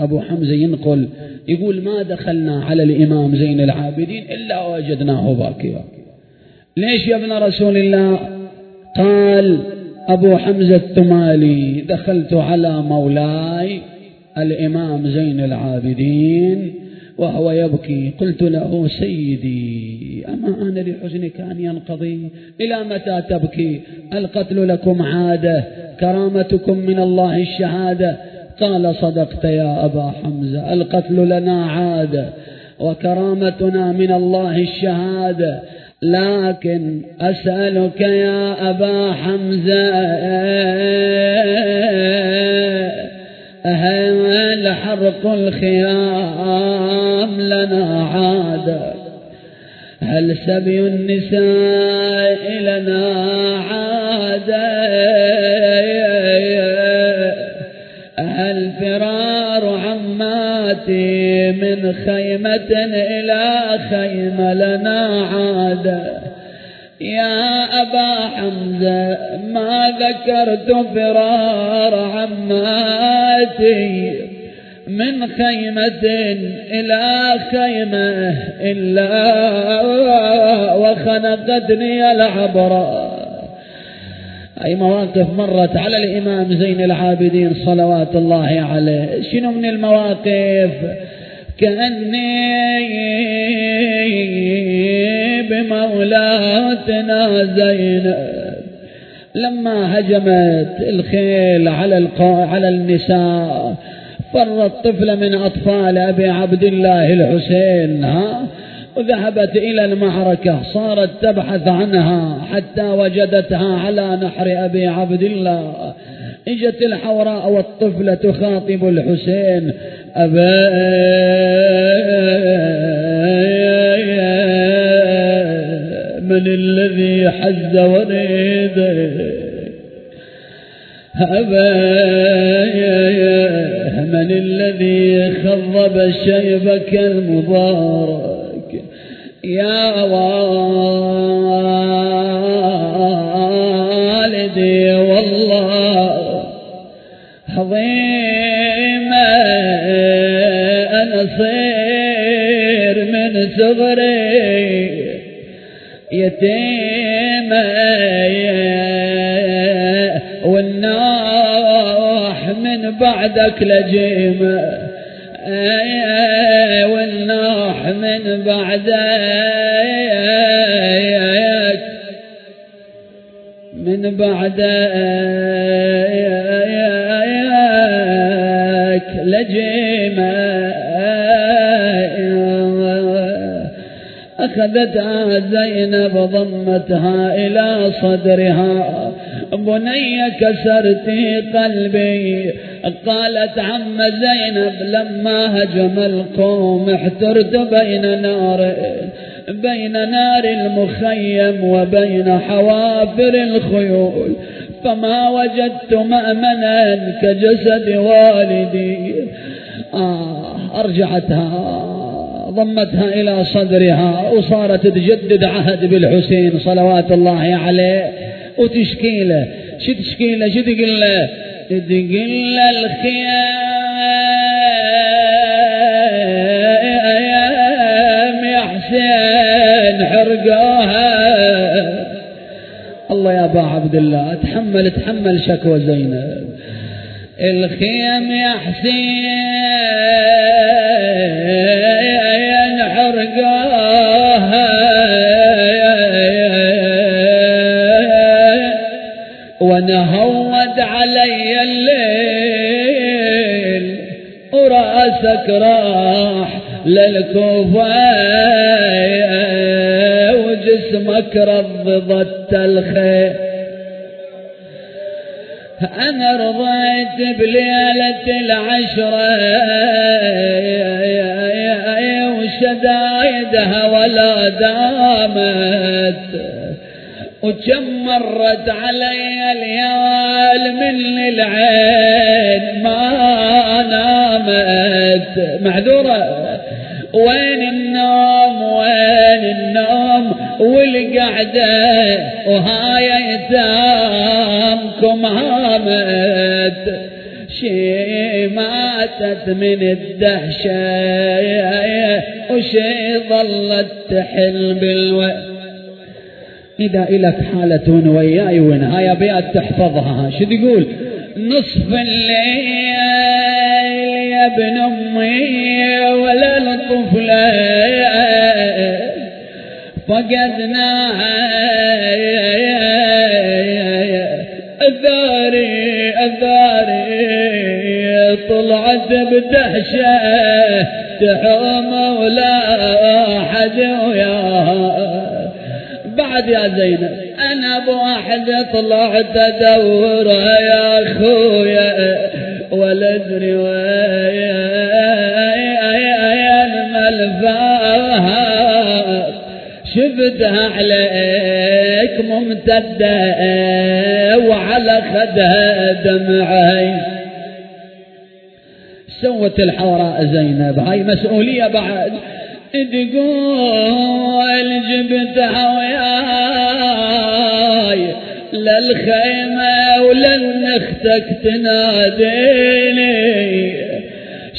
أبو حمزة ينقل يقول ما دخلنا على الإمام زين العابدين إلا وجدناه باكيا ليش يا ابن رسول الله؟ قال أبو حمزة الثمالي دخلت على مولاي الإمام زين العابدين وهو يبكي. قلت له سيدي أما أنا لحزنك أن ينقضي؟ إلى متى تبكي؟ القتل لكم عادة كرامتكم من الله الشهادة. قال صدقت يا أبا حمزة القتل لنا عادة وكرامتنا من الله الشهادة لكن أسألك يا أبا حمزة هل حرق الخيام لنا عادة هل سبي النساء لنا عادة عماتي من خيمة إلى خيمة لنا عادة يا أبا حمزة ما ذكرت فرار عماتي؟ من خيمة إلى خيمة إلا وخنقتني العبرة أي مواقف مرت على الإمام زين العابدين صلوات الله عليه؟ شنو من المواقف؟ كأني بمولاتنا زينب لما هجمت الخيل على على النساء فر الطفل من أطفال أبي عبد الله الحسين ها؟ وذهبت إلى المعركة صارت تبحث عنها حتى وجدتها على نحر أبي عبد الله. إجت الحوراء والطفلة تخاطب الحسين أبا من الذي حز وريدك أبا من الذي خضب شيبك المبارك يا والدي والله عظيمة أنا صير من صغري يتيمة والناح من بعدك لجيمة والناح من بعدك من بعدك لجيمة أخذتها زينب ضمتها إلى صدرها. بني كسرتي قلبي. قالت عم زينب لما هجم القوم احترت بين نار بين نار المخيم وبين حوافر الخيول فما وجدت مأمنا كجسد والدي. آه أرجعتها ضمتها إلى صدرها وصارت تجدد عهد بالحسين صلوات الله عليه. وتشكيله شو تشكيله شو تقول له تقول له الخيام. يا ابا عبد الله تحمل تحمل شكوى زينب. الخيم يا حسين حرقوها ونهود علي الليل وراسك راح للكوفة. وجسمك رضضت الخير؟ أنا رضيت بليلة العشرة وشدايدها ولا دامت. وكم مرت علي الليال من العين ما نامت. معذورة وين النوم؟ وين والقعدة وهاي ايتامكم هامت شي ماتت من الدهشة وشي ظلت تحل بالوقت إذا إلك حالة وياي ونهاية بيات تحفظها شو تقول نصف الليل يا ابن أمي ولا الطفلة فقدناها الثاري الثاري طلعت بدهشة. تحوم ولا أحد وياها بعد يا زينب أنا بواحد طلعت ادورها يا أخويا. ولا ادري وين شفتها عليك ممتدة وعلى خدها دمعي. سوت الحوراء زينب هاي مسؤولية بعد. تقول جبتها وياي للخيمة ولن أختك تناديني.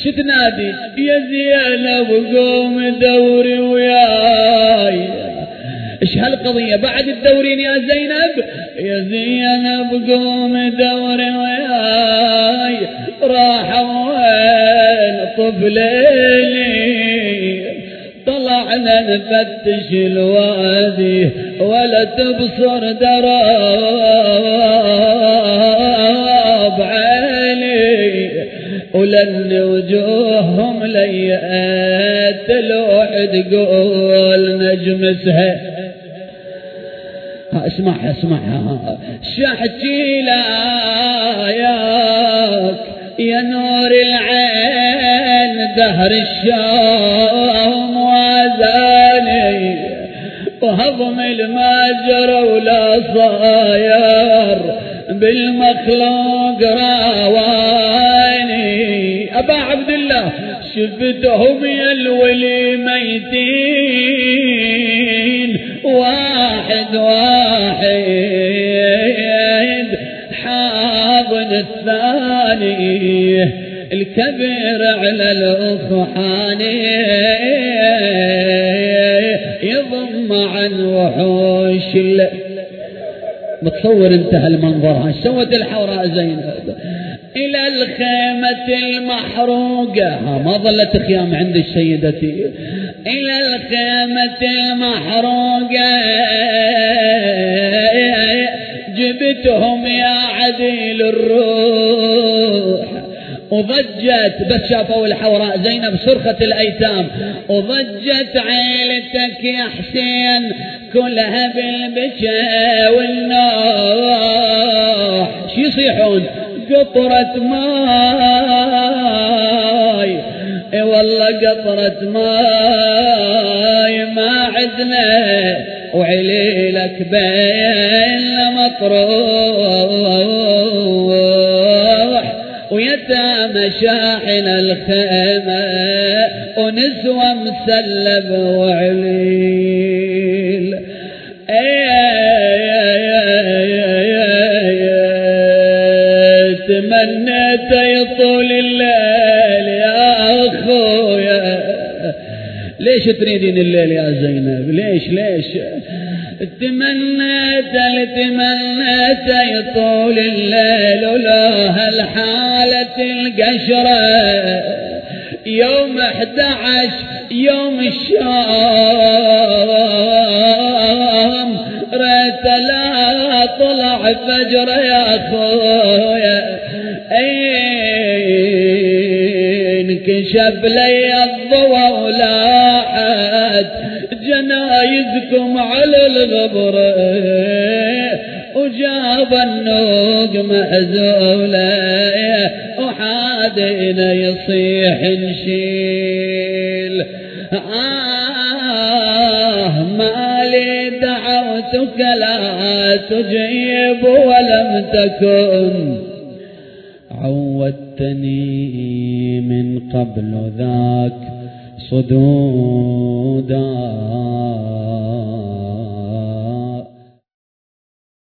شو تنادي؟ يا زينب قوم دوري وياي. إيش هالقضية بعد الدورين يا زينب؟ يا زينب قوم دوري وياي راح وين طفليني طلعنا نفتش الوادي ولا تبصر دراب عيني. ولن وجوههم ليأت تلوح تقول نجم سهل اسمعها اسمعها شحكي لا ياك يا نور العين دهر الشام وزاني وهضم الماجر ولا صاير بالمخلوق راواني. أبا عبد الله شفتهم يا الولي ميتين. واحد واحد حاضن الثاني الكبير على الأخحاني يضم عن وحوش متصور انت هالمنظر هاي سوت الحوراء زينب إلى الخيمة المحروقة ما ظلت خيام عند سيدتي إلى الخيمة المحروقة جبتهم يا عديل الروح. وضجت بس شافوا الحوراء زينب صرخة الأيتام. وضجت عيلتك يا حسين كلها بالبكا والنوح. شو يصيحون؟ قطرة ماي. إي والله قطرة ماي ما عدنا وعليلك بين مطروح. ويتامى شاحن الخيمة ونسوى مسلب وعليل. تمنيت يطول الليل يا أخويا. ليش تريدين الليل يا زينب؟ ليش ليش؟ تمنيت تمنيت يطول الليل ولا هالحالة القشرة. يوم 11 يوم الشام. ريت لا طلع فجر يا أخويا. إنكشف لي الضوء ولاحت جنايزكم على الغبر. وجاب النوق مهزولة وحادنا يصيح نشيل آه مالي دعوتك لا تجيب ولم تكن. عودتني من قبل ذاك. صدودا